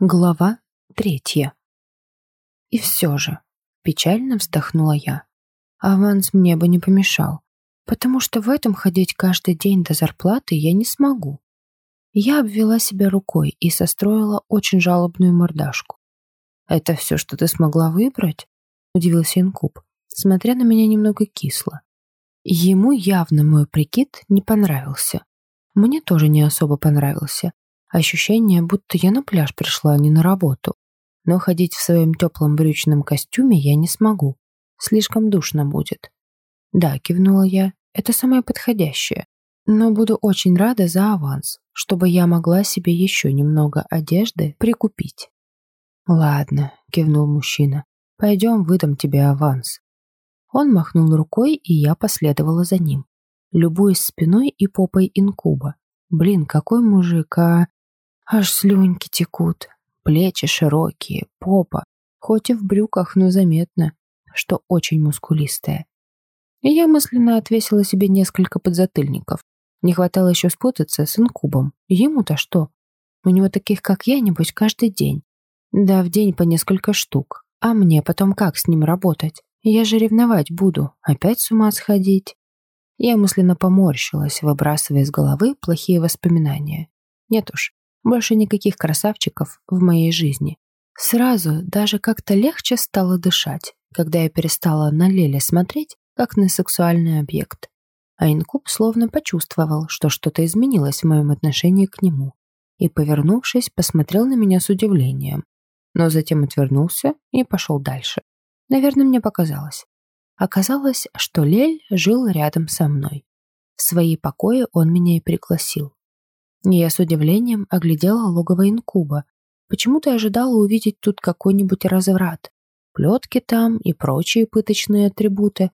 Глава третья. И все же, печально вздохнула я. Аванс мне бы не помешал, потому что в этом ходить каждый день до зарплаты я не смогу. Я обвела себя рукой и состроила очень жалобную мордашку. «Это все, что ты смогла выбрать?» — удивился Инкуб, смотря на меня немного кисло. Ему явно мой прикид не понравился. Мне тоже не особо понравился, Ощущение, будто я на пляж пришла, а не на работу. Но ходить в своем теплом брючном костюме я не смогу. Слишком душно будет. Да, кивнула я, это самое подходящее. Но буду очень рада за аванс, чтобы я могла себе еще немного одежды прикупить. Ладно, кивнул мужчина, пойдем выдам тебе аванс. Он махнул рукой, и я последовала за ним, любуясь спиной и попой инкуба. Блин, какой мужик, а... Аж слюньки текут, плечи широкие, попа, хоть и в брюках, но заметно, что очень мускулистая. И я мысленно отвесила себе несколько подзатыльников. Не хватало еще спутаться с инкубом. Ему-то что? У него таких, как я, небось, каждый день. Да, в день по несколько штук. А мне потом как с ним работать? Я же ревновать буду. Опять с ума сходить? Я мысленно поморщилась, выбрасывая из головы плохие воспоминания. Нет уж, больше никаких красавчиков в моей жизни. Сразу даже как-то легче стало дышать, когда я перестала на Леле смотреть, как на сексуальный объект. А инкуб словно почувствовал, что что-то изменилось в моем отношении к нему, и, повернувшись, посмотрел на меня с удивлением, но затем отвернулся и пошел дальше. Наверное, мне показалось. Оказалось, что Лель жил рядом со мной. В свои покои он меня и пригласил. Я с удивлением оглядела логово инкуба. Почему-то ожидала увидеть тут какой-нибудь разврат. Плетки там и прочие пыточные атрибуты.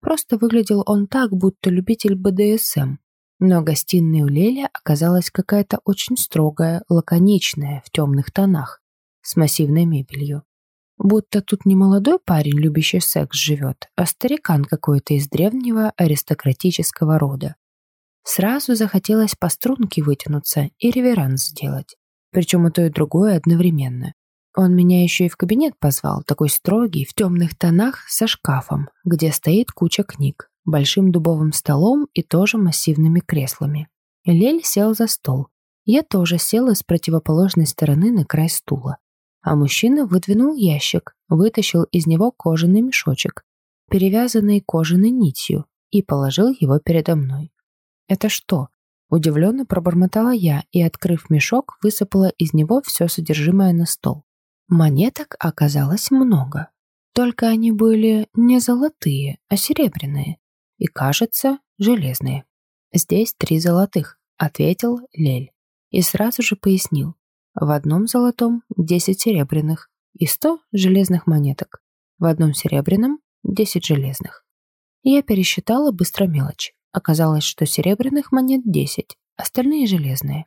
Просто выглядел он так, будто любитель БДСМ. Но гостиная у Леля оказалась какая-то очень строгая, лаконичная, в темных тонах, с массивной мебелью. Будто тут не молодой парень, любящий секс, живет, а старикан какой-то из древнего аристократического рода. Сразу захотелось по струнке вытянуться и реверанс сделать. Причем и то, и другое одновременно. Он меня еще и в кабинет позвал, такой строгий, в темных тонах, со шкафом, где стоит куча книг, большим дубовым столом и тоже массивными креслами. Лель сел за стол. Я тоже села с противоположной стороны на край стула. А мужчина выдвинул ящик, вытащил из него кожаный мешочек, перевязанный кожаной нитью, и положил его передо мной. «Это что?» Удивленно пробормотала я и, открыв мешок, высыпала из него все содержимое на стол. Монеток оказалось много. Только они были не золотые, а серебряные. И, кажется, железные. «Здесь три золотых», — ответил Лель. И сразу же пояснил. В одном золотом десять серебряных и сто железных монеток. В одном серебряном десять железных. Я пересчитала быстро мелочь. Оказалось, что серебряных монет 10, остальные железные.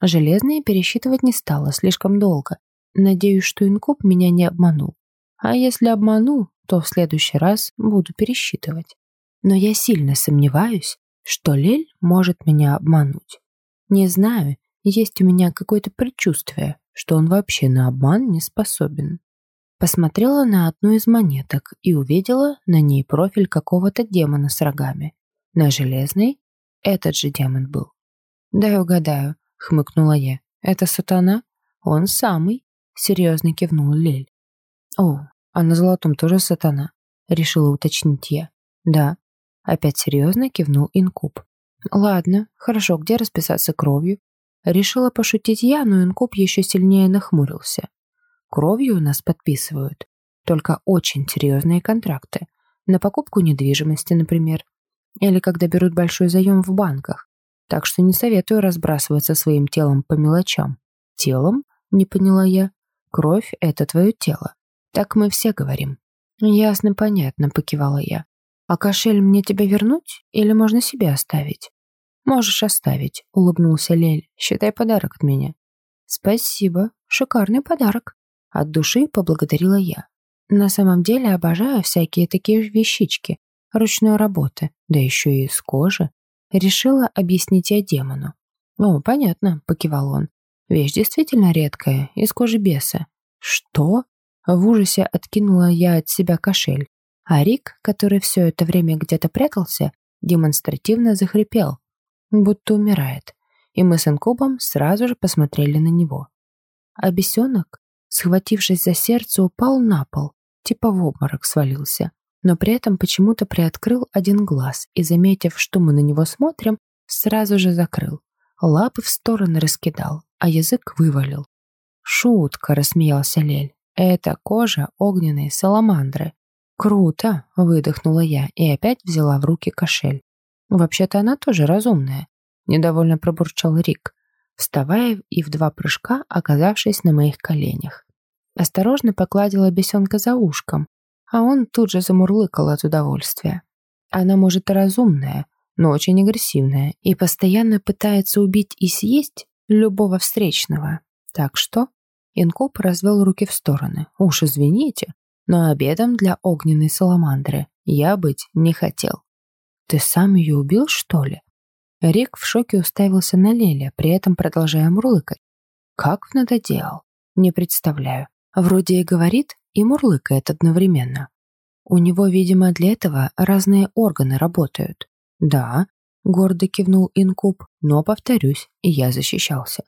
Железные пересчитывать не стала, слишком долго. Надеюсь, что инкуб меня не обманул. А если обманул, то в следующий раз буду пересчитывать. Но я сильно сомневаюсь, что Лель может меня обмануть. Не знаю, есть у меня какое-то предчувствие, что он вообще на обман не способен. Посмотрела на одну из монеток и увидела на ней профиль какого-то демона с рогами. На железный этот же демон был. «Дай угадаю», — хмыкнула я. «Это сатана?» «Он самый», — серьезно кивнул Лель. «О, а на золотом тоже сатана?» — решила уточнить я. «Да». Опять серьезно кивнул инкуб. «Ладно, хорошо, где расписаться кровью?» Решила пошутить я, но инкуб еще сильнее нахмурился. Кровью у нас подписывают. Только очень серьезные контракты. На покупку недвижимости, например. Или когда берут большой заем в банках. Так что не советую разбрасываться своим телом по мелочам. Телом? Не поняла я. Кровь — это твое тело. Так мы все говорим. Ясно, понятно, покивала я. А кошель мне тебя вернуть или можно себе оставить? Можешь оставить, улыбнулся Лель. Считай подарок от меня. Спасибо, шикарный подарок. От души поблагодарила я. На самом деле обожаю всякие такие вещички, ручной работы, да еще и из кожи, решила объяснить я демону. «О, понятно», — покивал он. Вещь действительно редкая, из кожи беса. Что? В ужасе откинула я от себя кошель. А Рик, который все это время где-то прятался, демонстративно захрипел, будто умирает. И мы с инкубом сразу же посмотрели на него. А бесенок, схватившись за сердце, упал на пол, типа в обморок свалился. Но при этом почему-то приоткрыл один глаз и, заметив, что мы на него смотрим, сразу же закрыл. Лапы в стороны раскидал, а язык вывалил. «Шутка», — рассмеялся Лель. «Это кожа огненной саламандры». «Круто!» — выдохнула я и опять взяла в руки кошель. «Вообще-то она тоже разумная», — недовольно пробурчал Рик, вставая и в два прыжка оказавшись на моих коленях. Осторожно покладила бесенка за ушком, а он тут же замурлыкал от удовольствия. Она, может, и разумная, но очень агрессивная и постоянно пытается убить и съесть любого встречного. Так что Инкуб развел руки в стороны. Уж извините, но обедом для огненной саламандры я быть не хотел. Ты сам ее убил, что ли? Рик в шоке уставился на Леля, при этом продолжая мурлыкать. Как надоделал? Не представляю. Вроде и говорит, и мурлыкает одновременно. У него, видимо, для этого разные органы работают. «Да», — гордо кивнул Инкуб, «но, повторюсь, я защищался».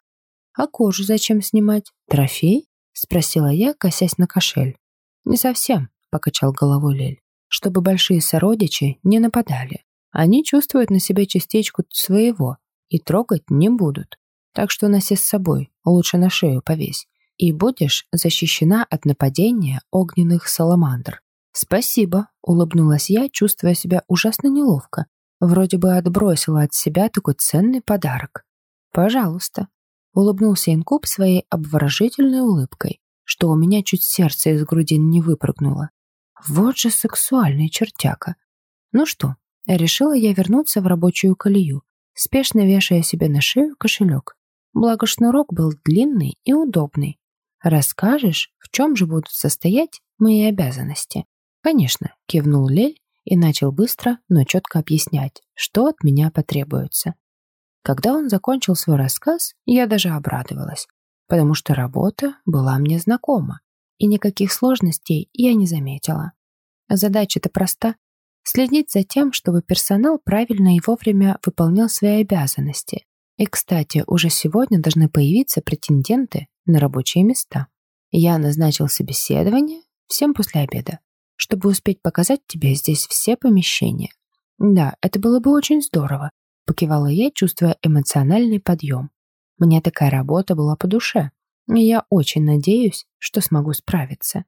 «А кожу зачем снимать? Трофей?» — спросила я, косясь на кошель. «Не совсем», — покачал головой Лель, «чтобы большие сородичи не нападали. Они чувствуют на себе частичку своего и трогать не будут. Так что носи с собой, лучше на шею повесь, и будешь защищена от нападения огненных саламандр». «Спасибо», — улыбнулась я, чувствуя себя ужасно неловко, Вроде бы отбросила от себя такой ценный подарок. «Пожалуйста», — улыбнулся Инкуб своей обворожительной улыбкой, что у меня чуть сердце из груди не выпрыгнуло. Вот же сексуальный чертяка. Ну что, решила я вернуться в рабочую колею, спешно вешая себе на шею кошелек. Благо шнурок был длинный и удобный. Расскажешь, в чем же будут состоять мои обязанности? Конечно, кивнул Лель и начал быстро, но четко объяснять, что от меня потребуется. Когда он закончил свой рассказ, я даже обрадовалась, потому что работа была мне знакома, и никаких сложностей я не заметила. Задача-то проста – следить за тем, чтобы персонал правильно и вовремя выполнял свои обязанности. И, кстати, уже сегодня должны появиться претенденты на рабочие места. Я назначил собеседование всем после обеда чтобы успеть показать тебе здесь все помещения. Да, это было бы очень здорово, покивала я, чувствуя эмоциональный подъем. Мне такая работа была по душе, и я очень надеюсь, что смогу справиться.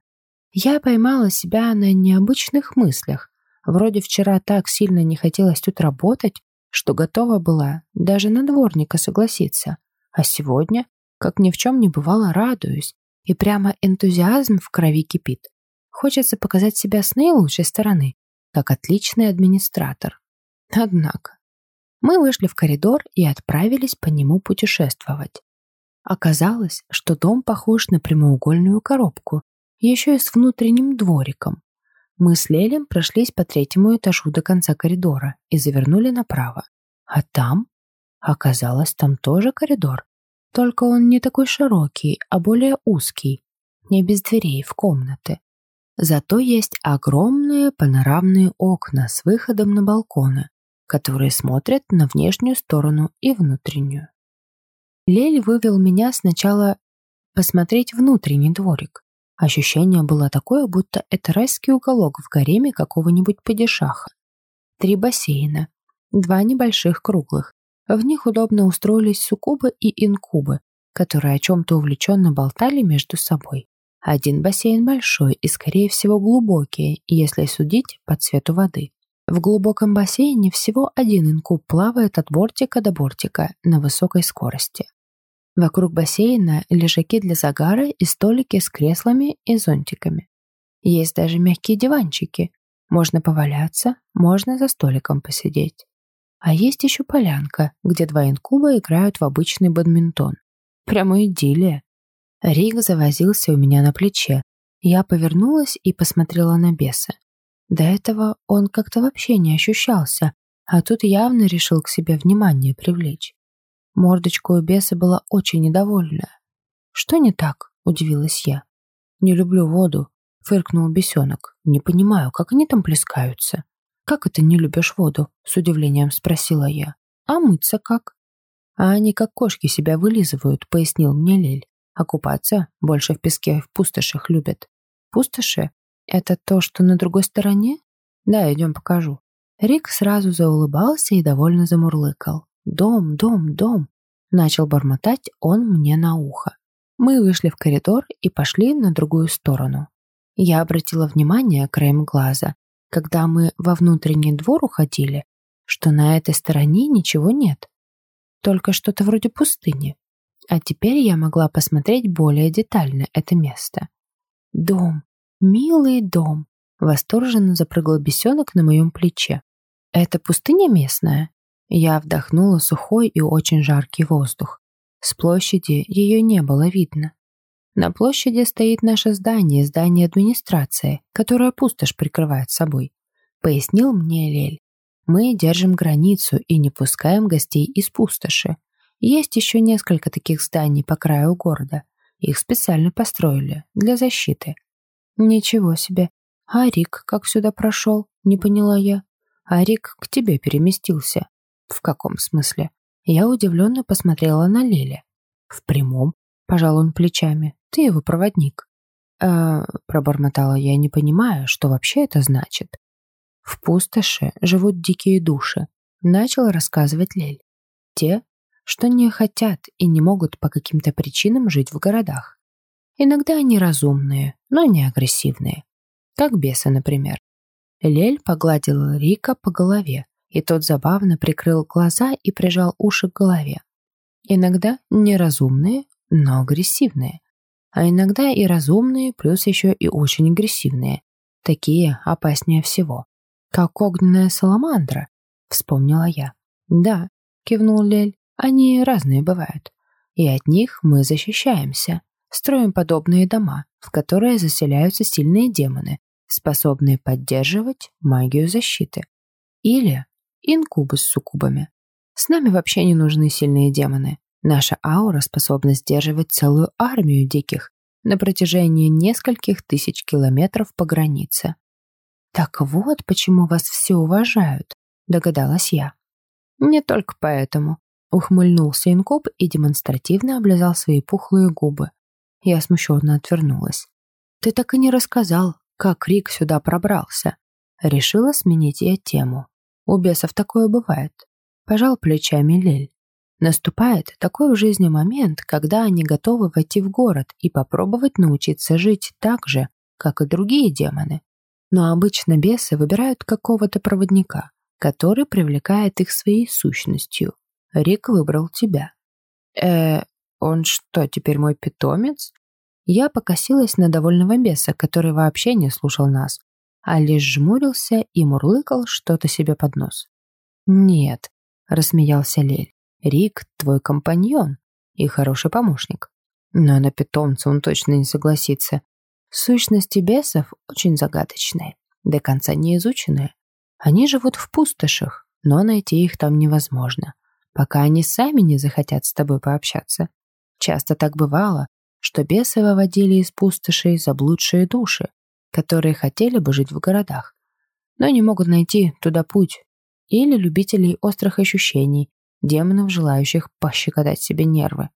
Я поймала себя на необычных мыслях. Вроде вчера так сильно не хотелось тут работать, что готова была даже на дворника согласиться. А сегодня, как ни в чем не бывало, радуюсь, и прямо энтузиазм в крови кипит. Хочется показать себя с наилучшей стороны, как отличный администратор. Однако, мы вышли в коридор и отправились по нему путешествовать. Оказалось, что дом похож на прямоугольную коробку, еще и с внутренним двориком. Мы с Лелем прошлись по третьему этажу до конца коридора и завернули направо. А там? Оказалось, там тоже коридор. Только он не такой широкий, а более узкий, не без дверей в комнаты. Зато есть огромные панорамные окна с выходом на балконы, которые смотрят на внешнюю сторону и внутреннюю. Лель вывел меня сначала посмотреть внутренний дворик. Ощущение было такое, будто это райский уголок в гареме какого-нибудь падишаха. Три бассейна, два небольших круглых. В них удобно устроились суккубы и инкубы, которые о чем-то увлеченно болтали между собой. Один бассейн большой и, скорее всего, глубокий, если судить по цвету воды. В глубоком бассейне всего один инкуб плавает от бортика до бортика на высокой скорости. Вокруг бассейна лежаки для загара и столики с креслами и зонтиками. Есть даже мягкие диванчики. Можно поваляться, можно за столиком посидеть. А есть еще полянка, где два инкуба играют в обычный бадминтон. Прямо идиллия. Рик завозился у меня на плече. Я повернулась и посмотрела на беса. До этого он как-то вообще не ощущался, а тут явно решил к себе внимание привлечь. Мордочка у беса была очень недовольная. «Что не так?» – удивилась я. «Не люблю воду», – фыркнул бесенок. «Не понимаю, как они там плескаются?» «Как это не любишь воду?» – с удивлением спросила я. «А мыться как?» «А они как кошки себя вылизывают», – пояснил мне Лель. «А купаться больше в песке в пустошах любят». «Пустоши? Это то, что на другой стороне?» «Да, идем покажу». Рик сразу заулыбался и довольно замурлыкал. «Дом, дом, дом!» Начал бормотать он мне на ухо. Мы вышли в коридор и пошли на другую сторону. Я обратила внимание краем глаза, когда мы во внутренний двор уходили, что на этой стороне ничего нет. Только что-то вроде пустыни. А теперь я могла посмотреть более детально это место. Дом, милый дом. Восторженно запрыгал бесенок на моем плече. Это пустыня местная? Я вдохнула сухой и очень жаркий воздух. С площади ее не было видно. На площади стоит наше здание, здание администрации, которое пустошь прикрывает собой. Пояснил мне Лель. Мы держим границу и не пускаем гостей из пустоши. Есть еще несколько таких зданий по краю города. Их специально построили для защиты. Ничего себе. А Рик как сюда прошел? Не поняла я. А Рик к тебе переместился. «В каком смысле?» Я удивленно посмотрела на Леля. «В прямом?» — пожал он плечами. «Ты его проводник». «Э-э...» пробормотала я, не понимая, что вообще это значит. «В пустоши живут дикие души», — начал рассказывать Лель. «Те, что не хотят и не могут по каким-то причинам жить в городах. Иногда они разумные, но не агрессивные. Как бесы, например. Лель погладил Рика по голове, и тот забавно прикрыл глаза и прижал уши к голове. Иногда неразумные, но агрессивные. А иногда и разумные, плюс еще и очень агрессивные. Такие опаснее всего. Как огненная саламандра, вспомнила я. Да, кивнул Лель, они разные бывают. И от них мы защищаемся. Строим подобные дома, в которые заселяются сильные демоны, способные поддерживать магию защиты. Или инкубы с суккубами. С нами вообще не нужны сильные демоны. Наша аура способна сдерживать целую армию диких на протяжении нескольких тысяч километров по границе. «Так вот, почему вас все уважают», — догадалась я. «Не только поэтому», — ухмыльнулся инкуб и демонстративно облизал свои пухлые губы. Я смущенно отвернулась. «Ты так и не рассказал, как Рик сюда пробрался». Решила сменить я тему. У бесов такое бывает. Пожал плечами Лель. Наступает такой в жизни момент, когда они готовы войти в город и попробовать научиться жить так же, как и другие демоны. Но обычно бесы выбирают какого-то проводника, который привлекает их своей сущностью. Рик выбрал тебя. Э, он что, теперь мой питомец? Я покосилась на довольного беса, который вообще не слушал нас, а лишь жмурился и мурлыкал что-то себе под нос. «Нет», — рассмеялся Лель, — «Рик — твой компаньон и хороший помощник. Но на питомца он точно не согласится. Сущности бесов очень загадочные, до конца не изученные. Они живут в пустошах, но найти их там невозможно, пока они сами не захотят с тобой пообщаться. Часто так бывало, что бесы выводили из пустошей заблудшие души, которые хотели бы жить в городах, но не могут найти туда путь, или любителей острых ощущений, демонов, желающих пощекотать себе нервы.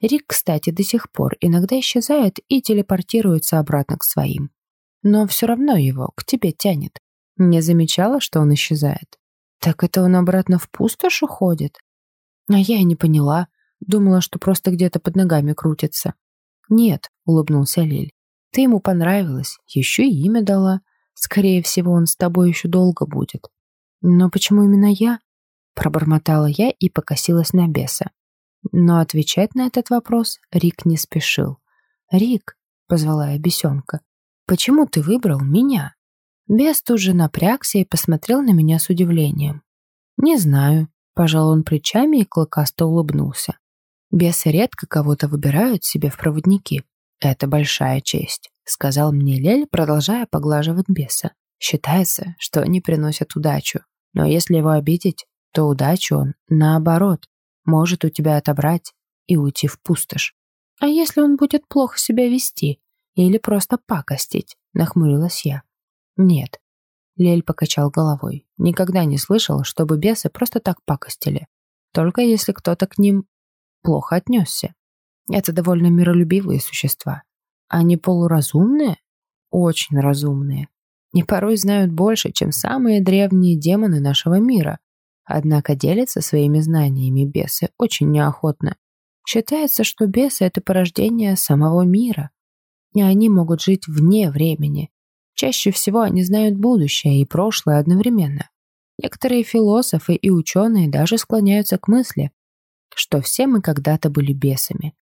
Рик, кстати, до сих пор иногда исчезает и телепортируется обратно к своим. Но все равно его к тебе тянет. Не замечала, что он исчезает? Так это он обратно в пустошь уходит? А я и не поняла. Думала, что просто где-то под ногами крутится. Нет, улыбнулся Лиль. Ты ему понравилась, еще и имя дала. Скорее всего, он с тобой еще долго будет. Но почему именно я? Пробормотала я и покосилась на беса. Но отвечать на этот вопрос Рик не спешил. «Рик», — позвала я бесенка, — «почему ты выбрал меня?» Бес тут же напрягся и посмотрел на меня с удивлением. «Не знаю», — пожал он плечами и клыкасто улыбнулся. «Бесы редко кого-то выбирают себе в проводники. «Это большая честь», — сказал мне Лель, продолжая поглаживать беса. «Считается, что они приносят удачу. Но если его обидеть, то удачу он, наоборот, может у тебя отобрать и уйти в пустошь. А если он будет плохо себя вести или просто пакостить? Нахмурилась я. Нет. Лель покачал головой. Никогда не слышал, чтобы бесы просто так пакостили. Только если кто-то к ним плохо отнесся. Это довольно миролюбивые существа. Они полуразумные? Очень разумные. И порой знают больше, чем самые древние демоны нашего мира. Однако делятся своими знаниями бесы очень неохотно. Считается, что бесы — это порождение самого мира. И они могут жить вне времени. Чаще всего они знают будущее и прошлое одновременно. Некоторые философы и ученые даже склоняются к мысли, что все мы когда-то были бесами.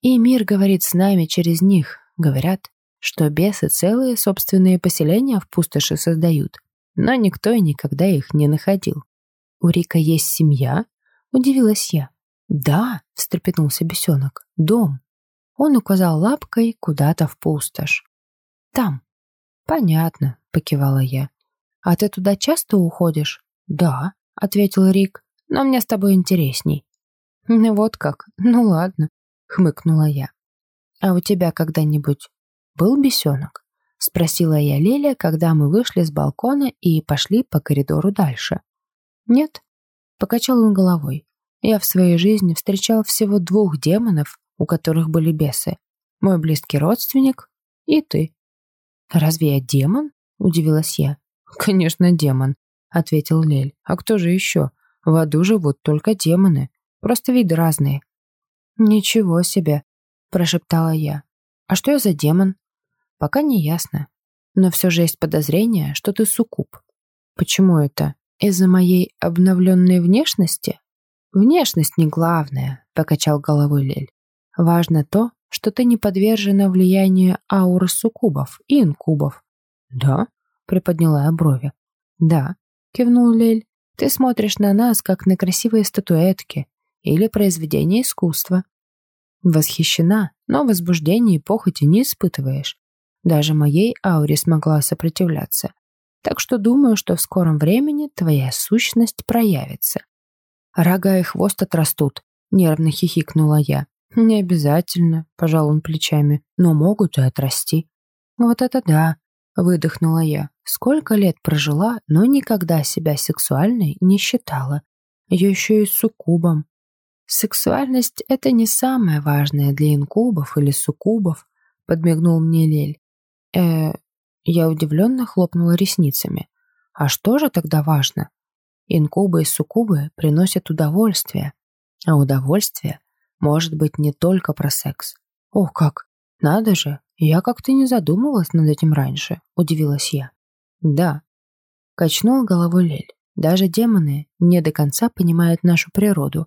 И мир говорит с нами через них, говорят, что бесы целые собственные поселения в пустоши создают, но никто и никогда их не находил. «У Рика есть семья?» — удивилась я. «Да», — встрепенулся бесенок, — «дом». Он указал лапкой куда-то в пустошь. «Там». «Понятно», — покивала я. «А ты туда часто уходишь?» «Да», — ответил Рик, — «но мне с тобой интересней». «Ну вот как, ну ладно», — хмыкнула я. «А у тебя когда-нибудь был бесенок?» — спросила я Леля, когда мы вышли с балкона и пошли по коридору дальше. «Нет», — покачал он головой. «Я в своей жизни встречал всего двух демонов, у которых были бесы. Мой близкий родственник и ты». «Разве я демон?» — удивилась я. «Конечно, демон», — ответил Лель. «А кто же еще? В аду живут только демоны. Просто виды разные». «Ничего себе», — прошептала я. «А что я за демон?» «Пока не ясно. Но все же есть подозрение, что ты суккуб». «Почему это?» Из-за моей обновленной внешности? Внешность не главное, покачал головой Лель. Важно то, что ты не подвержена влиянию ауры суккубов и инкубов. Да? Приподняла я брови. Да, кивнул Лель. Ты смотришь на нас, как на красивые статуэтки или произведения искусства. Восхищена, но возбуждения и похоти не испытываешь. Даже моей ауре смогла сопротивляться. Так что думаю, что в скором времени твоя сущность проявится. Рога и хвост отрастут, нервно хихикнула я. Не обязательно, пожал он плечами, но могут и отрасти. Вот это да, выдохнула я. Сколько лет прожила, но никогда себя сексуальной не считала. Ее еще и суккубом. Сексуальность — это не самое важное для инкубов или суккубов, подмигнул мне Лель. Э, я удивленно хлопнула ресницами. А что же тогда важно? Инкубы и суккубы приносят удовольствие. А удовольствие может быть не только про секс. О, как! Надо же! Я как-то не задумывалась над этим раньше, удивилась я. Да. Качнул головой Лель. Даже демоны не до конца понимают нашу природу.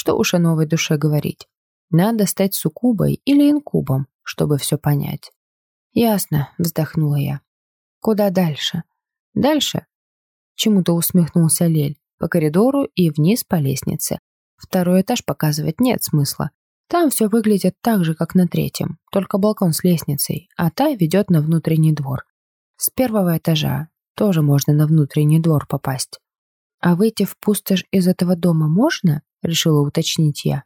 Что уж о новой душе говорить. Надо стать суккубой или инкубом, чтобы все понять. «Ясно», — вздохнула я. «Куда дальше?» «Дальше?» Чему-то усмехнулся Лель. По коридору и вниз по лестнице. Второй этаж показывать нет смысла. Там все выглядит так же, как на третьем, только балкон с лестницей, а та ведет на внутренний двор. С первого этажа тоже можно на внутренний двор попасть. А выйти в пустошь из этого дома можно? Решила уточнить я.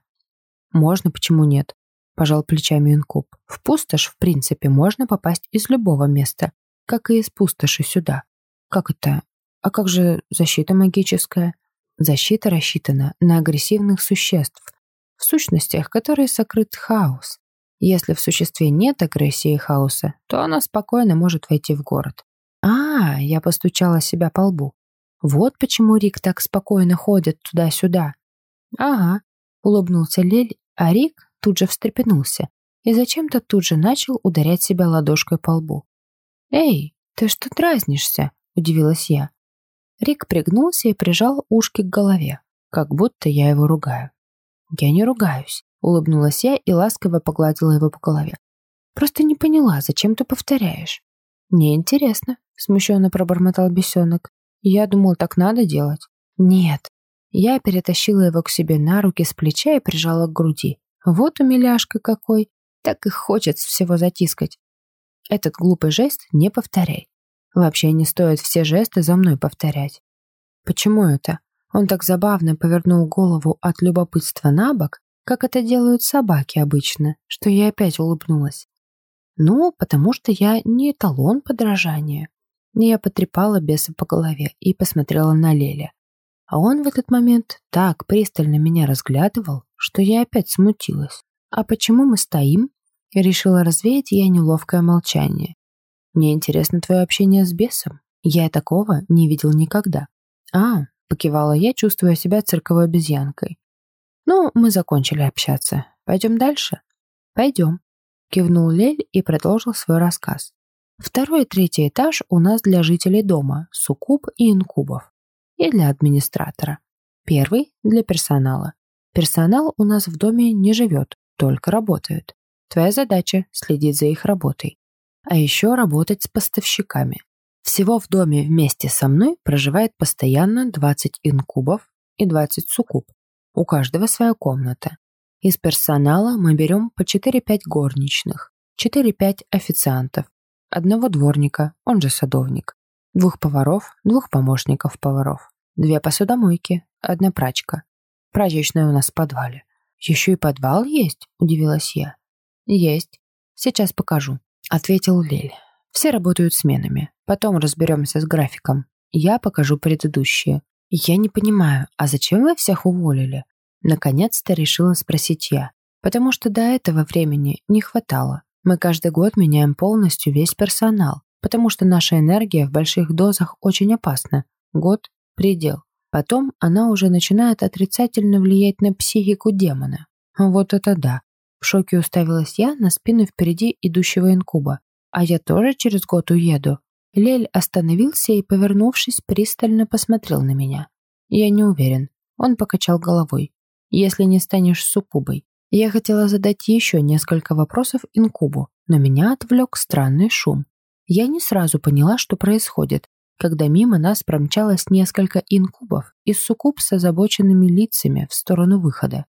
Можно, почему нет? Пожал плечами инкуб. В пустошь, в принципе, можно попасть из любого места, как и из пустоши сюда. Как это? А как же защита магическая? Защита рассчитана на агрессивных существ, в сущностях, которые сокрыт хаос. Если в существе нет агрессии и хаоса, то она спокойно может войти в город. А, я постучала себя по лбу. Вот почему Рик так спокойно ходит туда-сюда. Ага, улыбнулся Лель, а Рик тут же встрепенулся и зачем-то тут же начал ударять себя ладошкой по лбу. «Эй, ты что дразнишься?» – удивилась я. Рик пригнулся и прижал ушки к голове, как будто я его ругаю. «Я не ругаюсь», – улыбнулась я и ласково погладила его по голове. «Просто не поняла, зачем ты повторяешь?» «Мне интересно», – смущенно пробормотал бесенок. «Я думал, так надо делать». «Нет». Я перетащила его к себе на руки с плеча и прижала к груди. Вот умиляшка какой, так и хочется всего затискать. Этот глупый жест не повторяй. Вообще не стоит все жесты за мной повторять. Почему это? Он так забавно повернул голову от любопытства на бок, как это делают собаки обычно, что я опять улыбнулась. Ну, потому что я не эталон подражания. Я потрепала беса по голове и посмотрела на Леля. А он в этот момент так пристально меня разглядывал, что я опять смутилась. «А почему мы стоим?» Решила развеять я неловкое молчание. «Мне интересно твое общение с бесом. Я такого не видел никогда». «А», — покивала я, чувствуя себя цирковой обезьянкой. «Ну, мы закончили общаться. Пойдем дальше?» «Пойдем», — кивнул Лель и продолжил свой рассказ. Второй и третий этаж у нас для жителей дома, суккуб и инкубов. И для администратора. Первый – для персонала. Персонал у нас в доме не живет, только работает. Твоя задача – следить за их работой. А еще работать с поставщиками. Всего в доме вместе со мной проживает постоянно 20 инкубов и 20 суккуб. У каждого своя комната. Из персонала мы берем по 4-5 горничных, 4-5 официантов, одного дворника, он же садовник, двух поваров, двух помощников поваров, две посудомойки, одна прачка. Прачечная у нас в подвале. Еще и подвал есть, удивилась я. Есть. Сейчас покажу, ответил Лель. Все работают сменами. Потом разберемся с графиком. Я покажу предыдущие. Я не понимаю, а зачем вы всех уволили? Наконец-то решила спросить я, потому что до этого времени не хватало. Мы каждый год меняем полностью весь персонал, потому что наша энергия в больших дозах очень опасна. Год – предел. Потом она уже начинает отрицательно влиять на психику демона. Вот это да. В шоке уставилась я на спину впереди идущего инкуба. А я тоже через год уеду. Лель остановился и, повернувшись, пристально посмотрел на меня. Я не уверен. Он покачал головой. Если не станешь суккубой, я хотела задать еще несколько вопросов инкубу, но меня отвлек странный шум. Я не сразу поняла, что происходит, когда мимо нас промчалось несколько инкубов и суккуб с озабоченными лицами в сторону выхода.